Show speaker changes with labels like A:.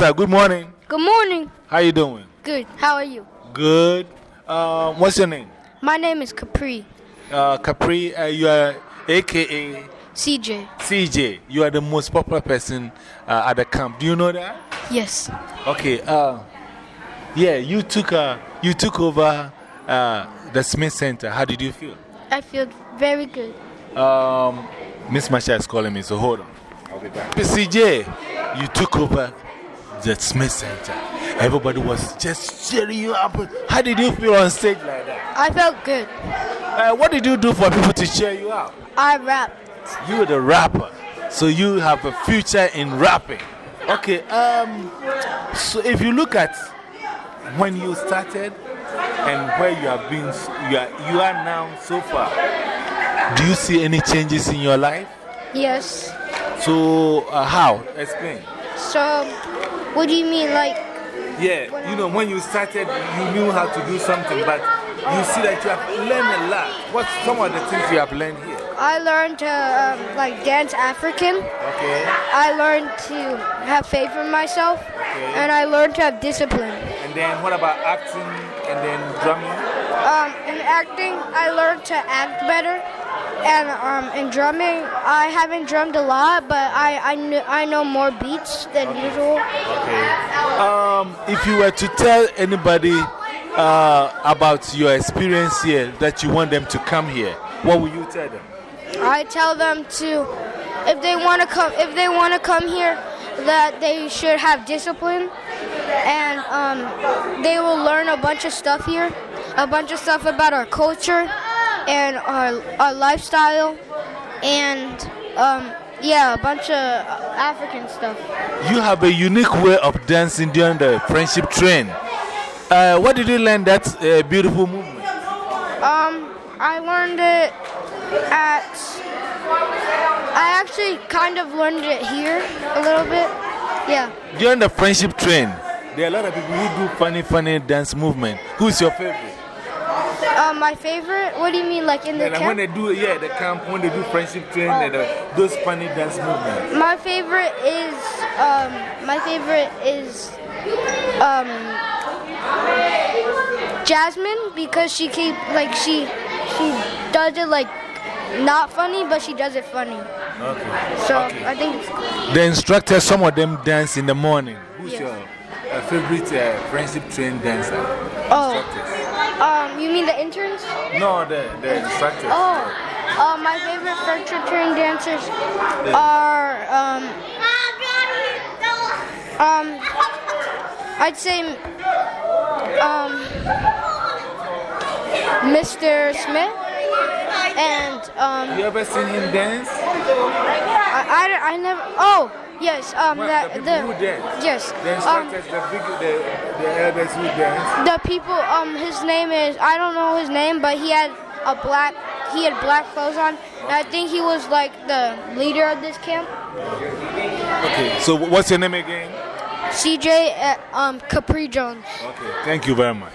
A: Good morning.
B: Good morning.
A: How you doing?
B: Good. How are you?
A: Good. Um, what's your name?
B: My name is Capri.
A: Uh, Capri, uh, you are AKA
B: CJ.
A: CJ. You are the most popular person uh, at the camp. Do you know that?
B: Yes.
A: Okay. Uh, yeah, you took, uh, you took over uh, the Smith Center. How did you feel?
B: I feel very good.
A: Um, Miss Masha is calling me, so hold on. I'll be back. CJ, you took over the Smith Center. Everybody was just cheering you up. How did you feel on stage like that?
B: I felt good.
A: Uh, what did you do for people to cheer you up?
B: I rapped.
A: You were the rapper, so you have a future in rapping. Okay, um, so if you look at when you started and where you have been, you are, you are now so far, do you see any changes in your life?
B: Yes.
A: So, uh, how? Explain.
B: So, what do you mean? Like,
A: Yeah, you know, when you started, you knew how to do something, but you see that you have learned a lot. What's some of the things you have learned here?
B: I learned to um, like dance African.
A: Okay.
B: I learned to have faith in myself. Okay. And I learned to have discipline.
A: And then what about acting and then drumming?
B: Um, in acting, I learned to act better. And um, in drumming, I haven't drummed a lot, but I, I, kn I know more beats than usual.
A: Okay. Um, if you were to tell anybody uh, about your experience here, that you want them to come here, what would you tell them?
B: I tell them to, if they want to come, if they want to come here, that they should have discipline, and um, they will learn a bunch of stuff here, a bunch of stuff about our culture and our our lifestyle, and um, yeah, a bunch of African stuff.
A: You have a unique way of dancing during the friendship train. Uh, what did you learn that uh, beautiful movement?
B: Um, I learned it at. I actually kind of learned it here a little bit. Yeah.
A: During the friendship train, there are a lot of people who do funny, funny dance movement. Who's your favorite?
B: Uh, my favorite? What do you mean, like in the
A: And
B: camp?
A: when they do, yeah, the camp, when they do friendship train, they do those funny dance movements.
B: My favorite is um, my favorite is um, Jasmine because she keep like she she does it like not funny, but she does it funny.
A: Okay.
B: So
A: Okay.
B: I think it's cool.
A: The instructors, some of them dance in the morning. Who's
B: Yeah.
A: your uh, favorite uh, friendship train dancer?
B: Oh.
A: Instructors.
B: Um, you mean the interns?
A: No, the, the instructors.
B: Oh, uh, my favorite train dancers are um, um, I'd say um, Mr. Smith and um,
A: You ever seen him dance?
B: I, I, I never. Oh, yes. Um,
A: Well,
B: that,
A: the people who dance.
B: yes.
A: The
B: Um,
A: the, big, the, the elders who dance.
B: the people. Um, his name is. I don't know his name, but he had a black. He had black clothes on, and I think he was like the leader of this camp.
A: Okay, so what's your name again?
B: CJ uh, um Capri Jones.
A: Okay, thank you very much.